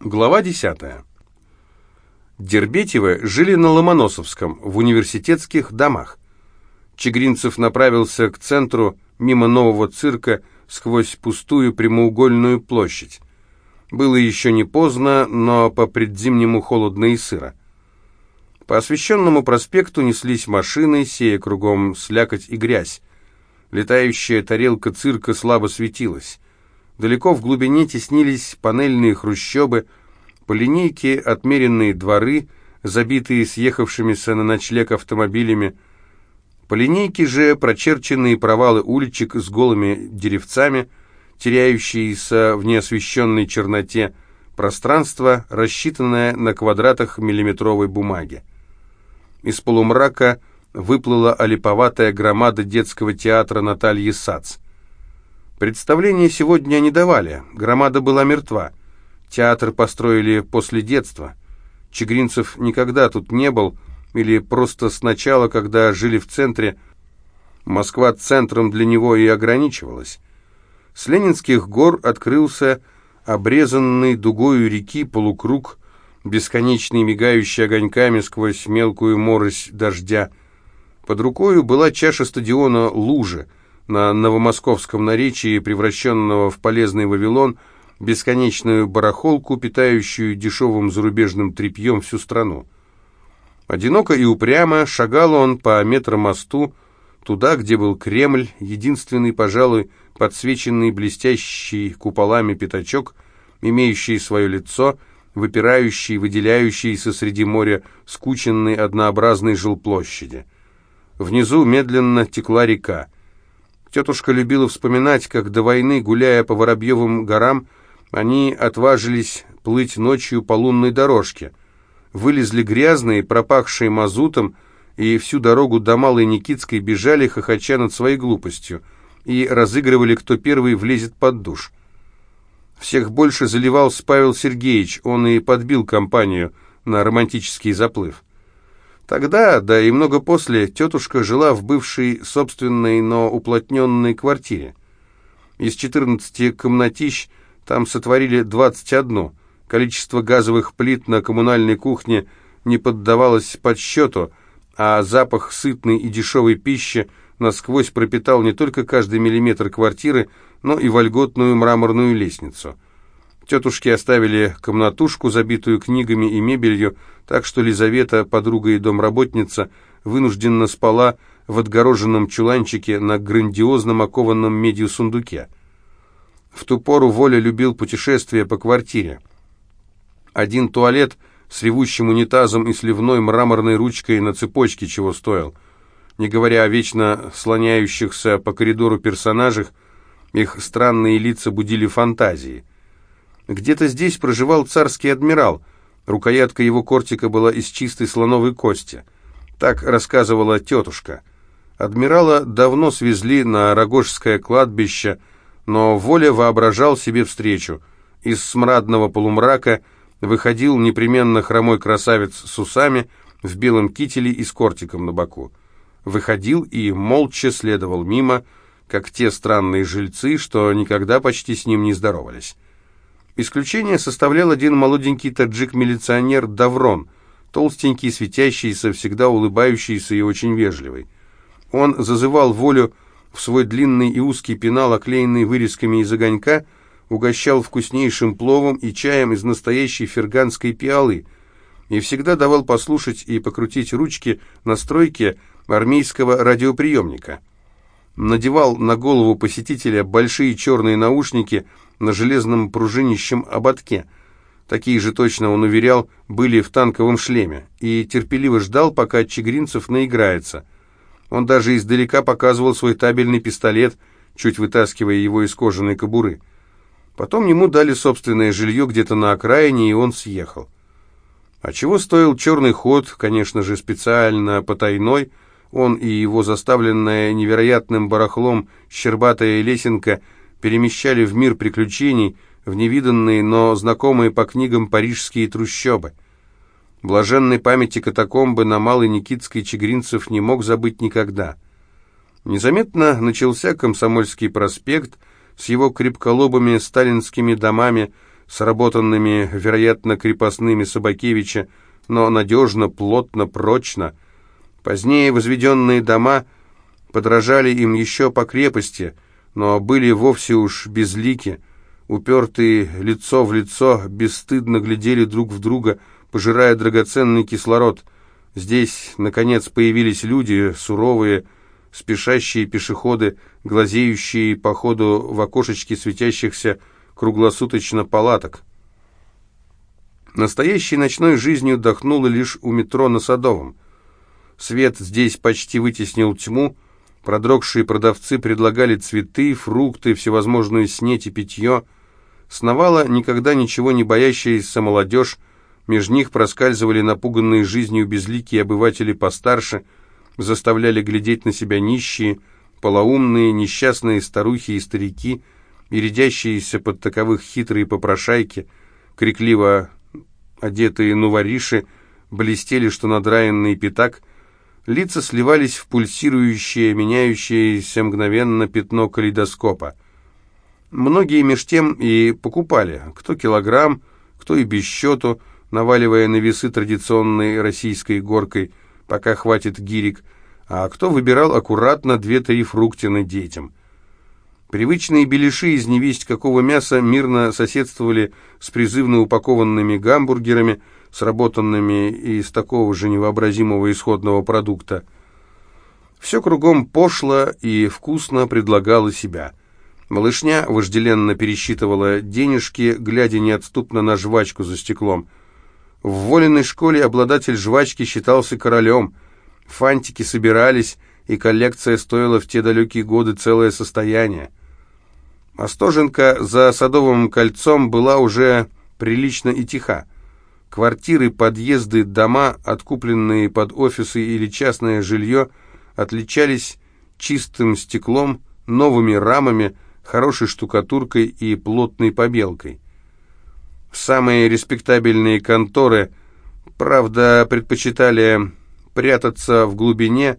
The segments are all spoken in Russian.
Глава 10. Дербетевы жили на Ломоносовском, в университетских домах. Чегринцев направился к центру, мимо нового цирка, сквозь пустую прямоугольную площадь. Было еще не поздно, но по предзимнему холодно и сыро. По освещенному проспекту неслись машины, сея кругом слякоть и грязь. Летающая тарелка цирка слабо светилась. Далеко в глубине теснились панельные хрущобы, по линейке отмеренные дворы, забитые съехавшимися на ночлег автомобилями. По линейке же прочерченные провалы уличек с голыми деревцами, теряющиеся в неосвещенной черноте, пространство, рассчитанное на квадратах миллиметровой бумаги. Из полумрака выплыла олиповатая громада детского театра Натальи Сац. Представления сегодня не давали, громада была мертва. Театр построили после детства. Чегринцев никогда тут не был, или просто сначала, когда жили в центре, Москва центром для него и ограничивалась. С Ленинских гор открылся обрезанный дугою реки полукруг, бесконечный мигающий огоньками сквозь мелкую морось дождя. Под рукою была чаша стадиона «Лужи», на новомосковском наречии, превращенного в полезный Вавилон, бесконечную барахолку, питающую дешевым зарубежным тряпьем всю страну. Одиноко и упрямо шагал он по метромосту, туда, где был Кремль, единственный, пожалуй, подсвеченный блестящий куполами пятачок, имеющий свое лицо, выпирающий, выделяющийся среди моря скученной однообразной жилплощади. Внизу медленно текла река. Тетушка любила вспоминать, как до войны, гуляя по Воробьевым горам, они отважились плыть ночью по лунной дорожке. Вылезли грязные, пропахшие мазутом, и всю дорогу до Малой Никитской бежали, хохоча над своей глупостью, и разыгрывали, кто первый влезет под душ. Всех больше заливался Павел Сергеевич, он и подбил компанию на романтический заплыв. Тогда, да и много после, тетушка жила в бывшей собственной, но уплотненной квартире. Из 14 комнатищ там сотворили 21. Количество газовых плит на коммунальной кухне не поддавалось подсчету, а запах сытной и дешевой пищи насквозь пропитал не только каждый миллиметр квартиры, но и вольготную мраморную лестницу – Тетушки оставили комнатушку, забитую книгами и мебелью, так что Лизавета, подруга и домработница, вынужденно спала в отгороженном чуланчике на грандиозном окованном медью сундуке. В ту пору Воля любил путешествия по квартире. Один туалет с ревущим унитазом и сливной мраморной ручкой на цепочке чего стоил. Не говоря о вечно слоняющихся по коридору персонажах, их странные лица будили фантазии. Где-то здесь проживал царский адмирал. Рукоятка его кортика была из чистой слоновой кости. Так рассказывала тетушка. Адмирала давно свезли на Рогожское кладбище, но Воля воображал себе встречу. Из смрадного полумрака выходил непременно хромой красавец с усами, в белом кителе и с кортиком на боку. Выходил и молча следовал мимо, как те странные жильцы, что никогда почти с ним не здоровались. Исключение составлял один молоденький таджик-милиционер Даврон, толстенький, светящийся, всегда улыбающийся и очень вежливый. Он зазывал волю в свой длинный и узкий пенал, оклеенный вырезками из огонька, угощал вкуснейшим пловом и чаем из настоящей ферганской пиалы и всегда давал послушать и покрутить ручки настройки армейского радиоприемника. Надевал на голову посетителя большие черные наушники – на железном пружинищем ободке. Такие же точно, он уверял, были в танковом шлеме, и терпеливо ждал, пока Чегринцев наиграется. Он даже издалека показывал свой табельный пистолет, чуть вытаскивая его из кожаной кобуры. Потом ему дали собственное жилье где-то на окраине, и он съехал. А чего стоил черный ход, конечно же, специально потайной, он и его заставленная невероятным барахлом щербатая лесенка – перемещали в мир приключений, в невиданные, но знакомые по книгам парижские трущобы. Блаженной памяти катакомбы на Малой Никитской Чегринцев не мог забыть никогда. Незаметно начался Комсомольский проспект с его крепколобыми сталинскими домами, сработанными, вероятно, крепостными Собакевича, но надежно, плотно, прочно. Позднее возведенные дома подражали им еще по крепости, но были вовсе уж безлики, упертые лицо в лицо, бесстыдно глядели друг в друга, пожирая драгоценный кислород. Здесь, наконец, появились люди, суровые, спешащие пешеходы, глазеющие по ходу в окошечке светящихся круглосуточно палаток. Настоящей ночной жизнью дохнуло лишь у метро на Садовом. Свет здесь почти вытеснил тьму, продрогшие продавцы предлагали цветы, фрукты, всевозможную снеть и питье. Сновала никогда ничего не боящаяся молодежь, меж них проскальзывали напуганные жизнью безликие обыватели постарше, заставляли глядеть на себя нищие, полоумные, несчастные старухи и старики, и рядящиеся под таковых хитрые попрошайки, крикливо одетые нувориши, блестели, что надраенный пятак, лица сливались в пульсирующее, меняющееся мгновенно пятно калейдоскопа. Многие меж тем и покупали, кто килограмм, кто и без счету, наваливая на весы традиционной российской горкой, пока хватит гирик, а кто выбирал аккуратно две-три фруктины детям. Привычные беляши из невесть какого мяса мирно соседствовали с призывно упакованными гамбургерами, сработанными из такого же невообразимого исходного продукта. Все кругом пошло и вкусно предлагало себя. Малышня вожделенно пересчитывала денежки, глядя неотступно на жвачку за стеклом. В воленной школе обладатель жвачки считался королем. Фантики собирались, и коллекция стоила в те далекие годы целое состояние. Остоженка за Садовым кольцом была уже прилично и тиха. Квартиры, подъезды, дома, откупленные под офисы или частное жилье, отличались чистым стеклом, новыми рамами, хорошей штукатуркой и плотной побелкой. Самые респектабельные конторы, правда, предпочитали прятаться в глубине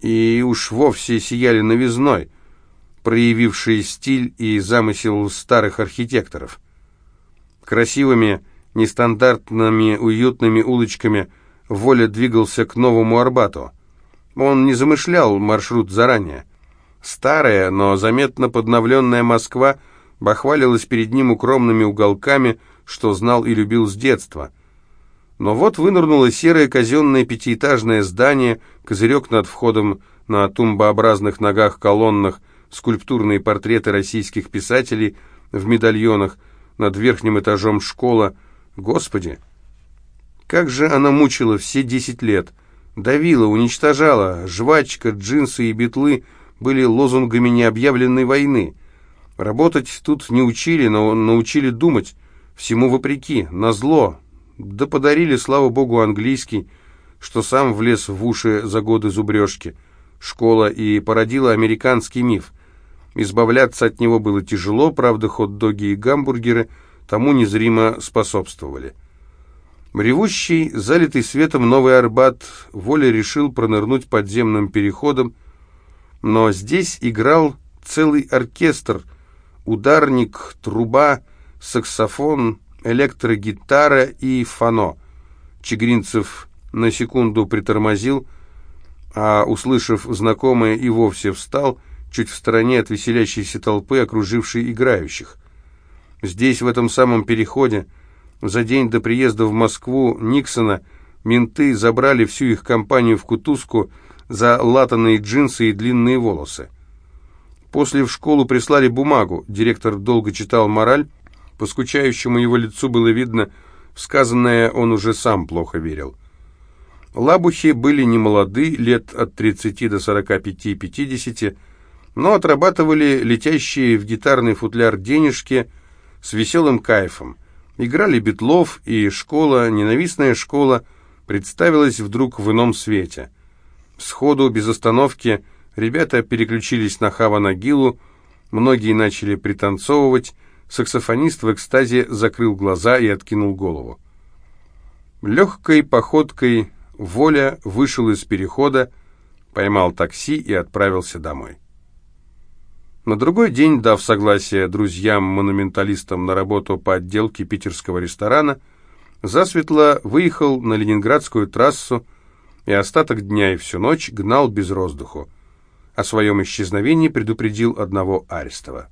и уж вовсе сияли новизной – проявившие стиль и замысел старых архитекторов. Красивыми, нестандартными, уютными улочками Воля двигался к Новому Арбату. Он не замышлял маршрут заранее. Старая, но заметно подновленная Москва бахвалилась перед ним укромными уголками, что знал и любил с детства. Но вот вынырнуло серое казенное пятиэтажное здание, козырек над входом на тумбообразных ногах-колоннах, скульптурные портреты российских писателей в медальонах, над верхним этажом школа. Господи! Как же она мучила все десять лет! Давила, уничтожала, жвачка, джинсы и битлы были лозунгами необъявленной войны. Работать тут не учили, но научили думать, всему вопреки, на зло. Да подарили, слава богу, английский, что сам влез в уши за годы зубрежки. Школа и породила американский миф. Избавляться от него было тяжело, правда, хот-доги и гамбургеры тому незримо способствовали. Ревущий, залитый светом Новый Арбат, Воля решил пронырнуть подземным переходом, но здесь играл целый оркестр, ударник, труба, саксофон, электрогитара и фано. Чегринцев на секунду притормозил, а, услышав знакомое, и вовсе встал — чуть в стороне от веселящейся толпы, окружившей играющих. Здесь, в этом самом переходе, за день до приезда в Москву Никсона, менты забрали всю их компанию в кутузку за латанные джинсы и длинные волосы. После в школу прислали бумагу, директор долго читал мораль, по скучающему его лицу было видно, сказанное он уже сам плохо верил. Лабухи были немолоды, лет от 30 до 45-50, но отрабатывали летящие в гитарный футляр денежки с веселым кайфом. Играли Бетлов, и школа, ненавистная школа, представилась вдруг в ином свете. Сходу, без остановки, ребята переключились на Хава Нагилу, многие начали пританцовывать, саксофонист в экстазе закрыл глаза и откинул голову. Легкой походкой Воля вышел из перехода, поймал такси и отправился домой. На другой день, дав согласие друзьям-монументалистам на работу по отделке питерского ресторана, засветло выехал на Ленинградскую трассу и остаток дня и всю ночь гнал без роздуху. О своем исчезновении предупредил одного Арестова.